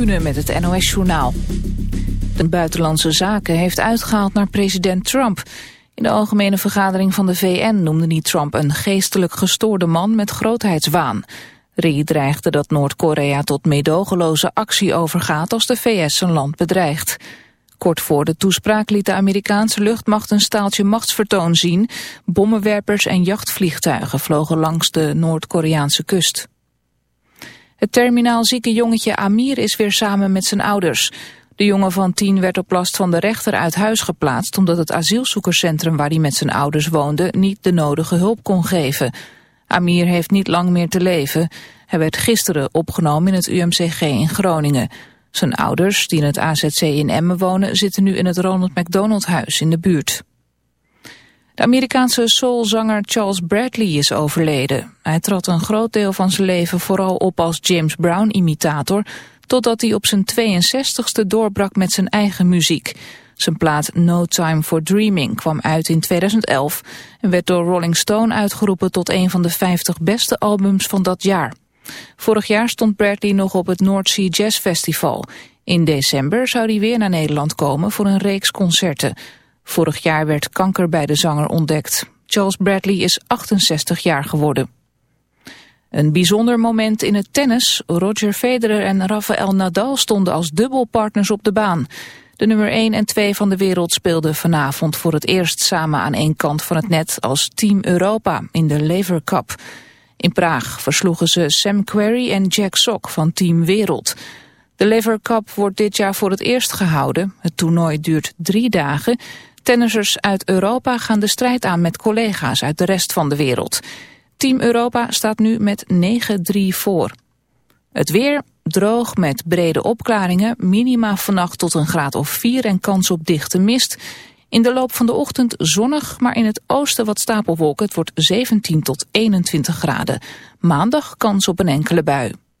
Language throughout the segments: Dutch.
Met het NOS-journaal. De Buitenlandse Zaken heeft uitgehaald naar president Trump. In de algemene vergadering van de VN noemde hij Trump een geestelijk gestoorde man met grootheidswaan. Ri dreigde dat Noord-Korea tot meedogenloze actie overgaat als de VS zijn land bedreigt. Kort voor de toespraak liet de Amerikaanse luchtmacht een staaltje machtsvertoon zien. Bommenwerpers en jachtvliegtuigen vlogen langs de Noord-Koreaanse kust. Het terminaal zieke jongetje Amir is weer samen met zijn ouders. De jongen van tien werd op last van de rechter uit huis geplaatst... omdat het asielzoekerscentrum waar hij met zijn ouders woonde... niet de nodige hulp kon geven. Amir heeft niet lang meer te leven. Hij werd gisteren opgenomen in het UMCG in Groningen. Zijn ouders, die in het AZC in Emmen wonen... zitten nu in het Ronald McDonald Huis in de buurt. De Amerikaanse soulzanger Charles Bradley is overleden. Hij trad een groot deel van zijn leven vooral op als James Brown-imitator... totdat hij op zijn 62ste doorbrak met zijn eigen muziek. Zijn plaat No Time for Dreaming kwam uit in 2011... en werd door Rolling Stone uitgeroepen tot een van de 50 beste albums van dat jaar. Vorig jaar stond Bradley nog op het North Sea Jazz Festival. In december zou hij weer naar Nederland komen voor een reeks concerten... Vorig jaar werd kanker bij de zanger ontdekt. Charles Bradley is 68 jaar geworden. Een bijzonder moment in het tennis. Roger Federer en Rafael Nadal stonden als dubbelpartners op de baan. De nummer 1 en 2 van de wereld speelden vanavond voor het eerst samen aan één kant van het net als Team Europa in de Lever Cup. In Praag versloegen ze Sam Querrey en Jack Sock van Team Wereld. De Lever Cup wordt dit jaar voor het eerst gehouden. Het toernooi duurt drie dagen Tennissers uit Europa gaan de strijd aan met collega's uit de rest van de wereld. Team Europa staat nu met 9-3 voor. Het weer droog met brede opklaringen, minima vannacht tot een graad of 4 en kans op dichte mist. In de loop van de ochtend zonnig, maar in het oosten wat stapelwolken. Het wordt 17 tot 21 graden. Maandag kans op een enkele bui.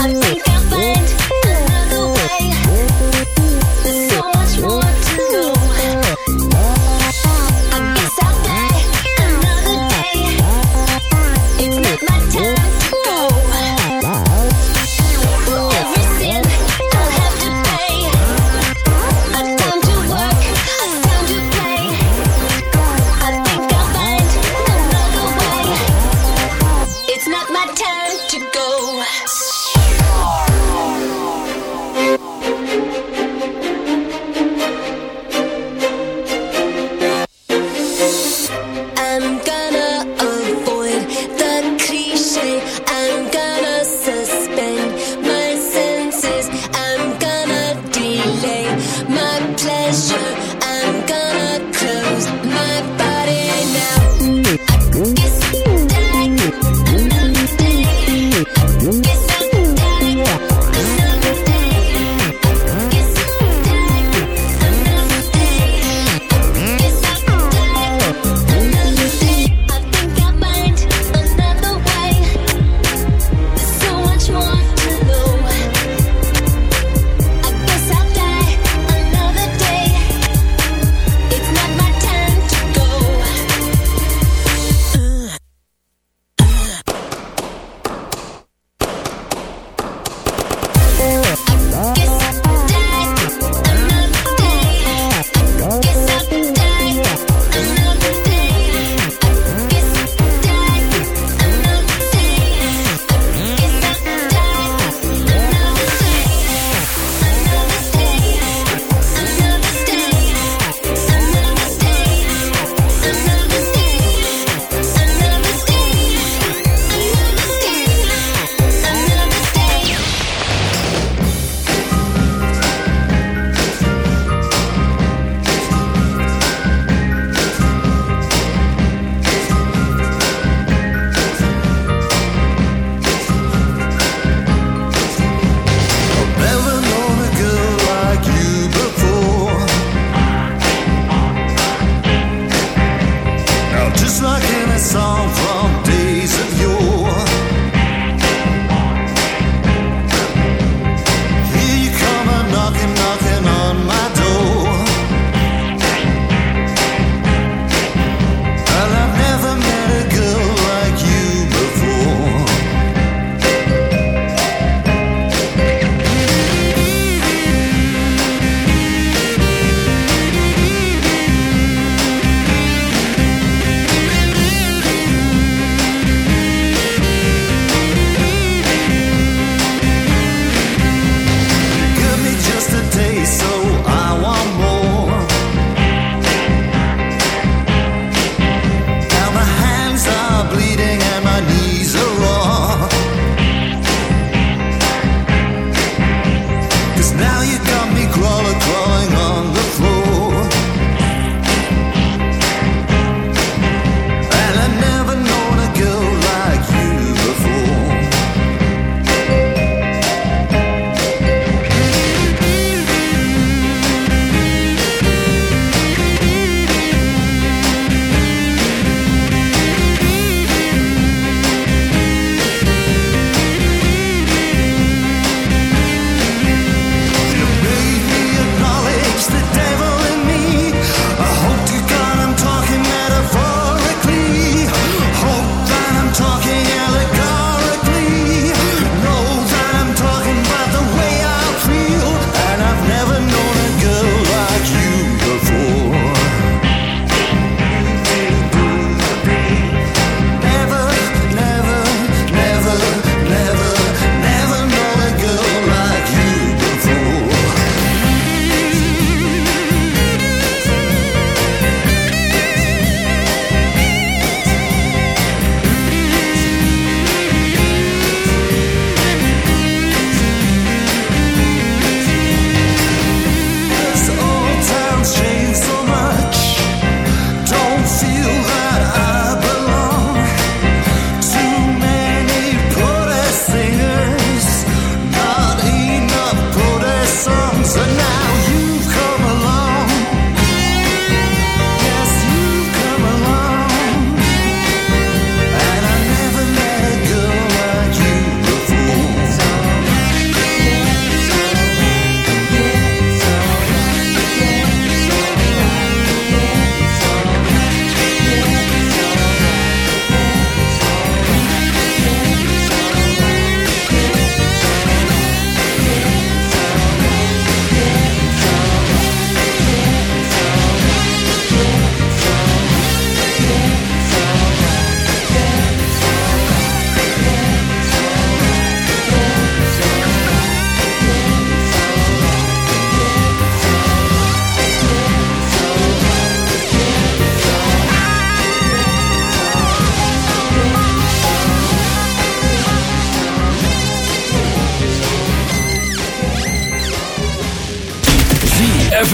I think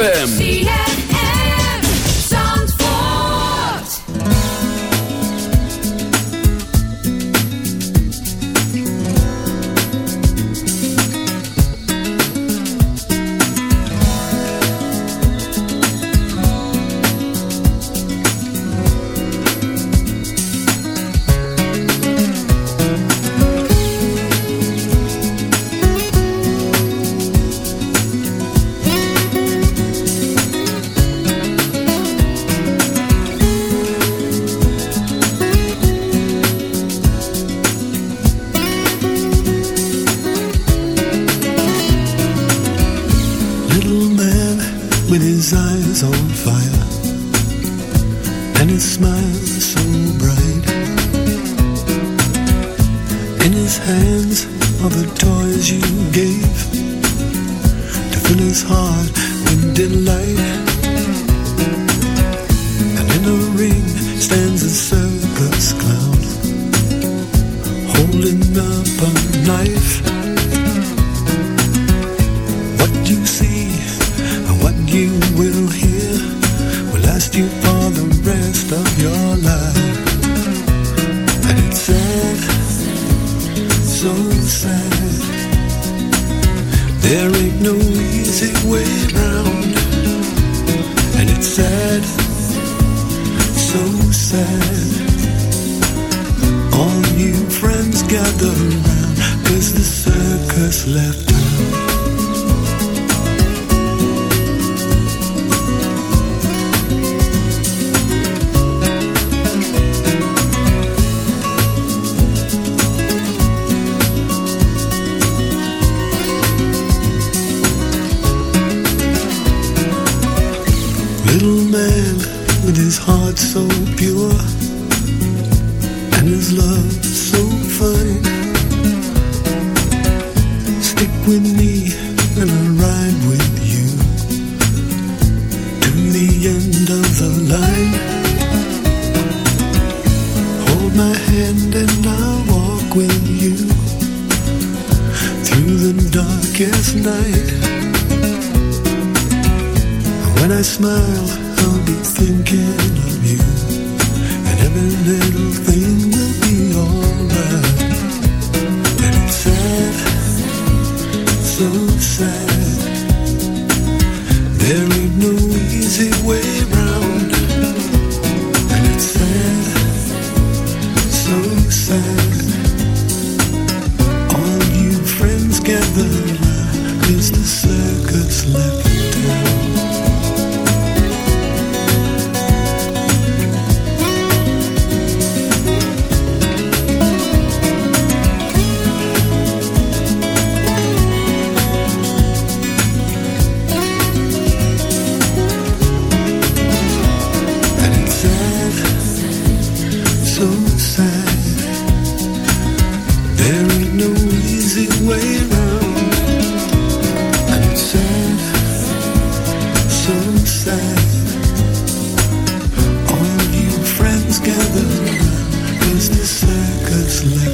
ZFM. is left out. together, just the circles like.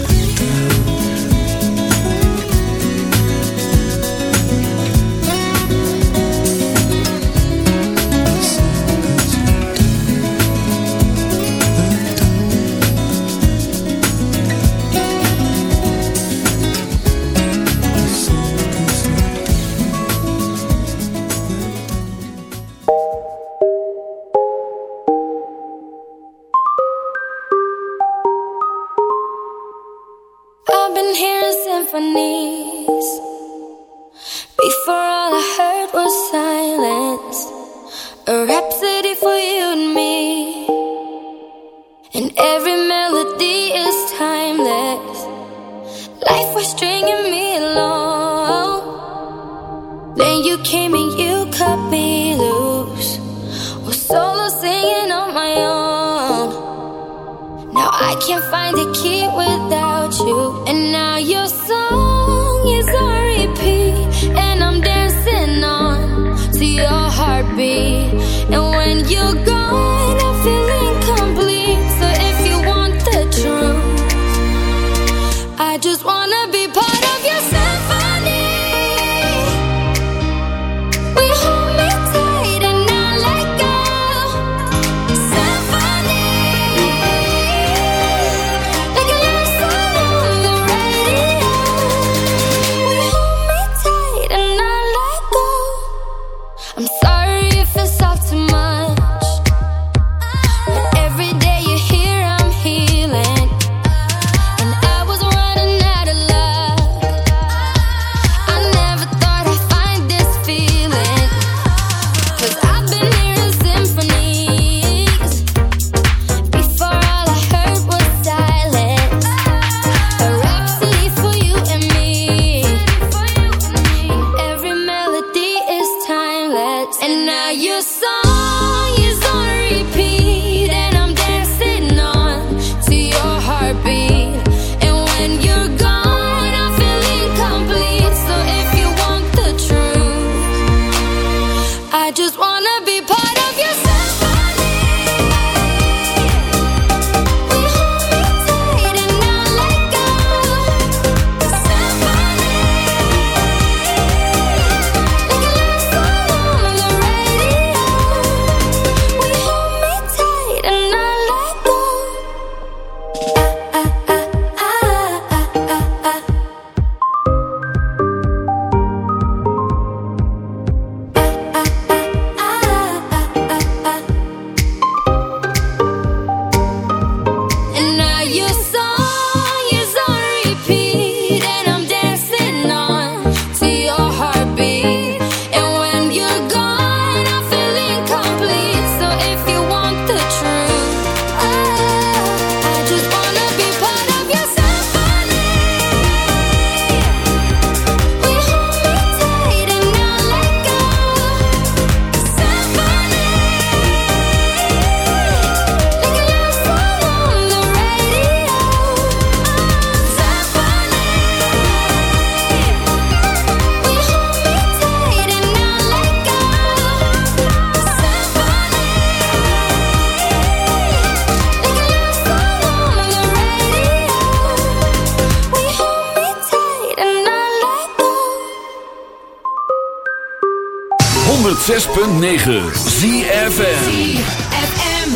106.9 ZFM ZFM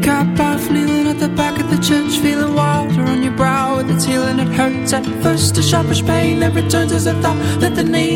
Cap off kneeling at the back of the church Feeling water on your brow. With its healing it hurts At first. A sharpish pain That returns as a thought That the need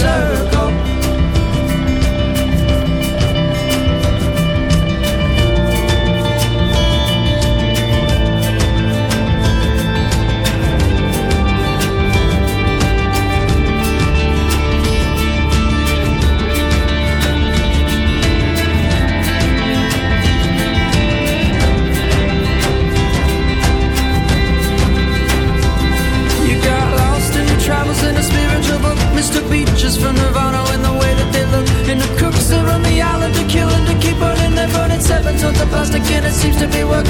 circle. seems to be working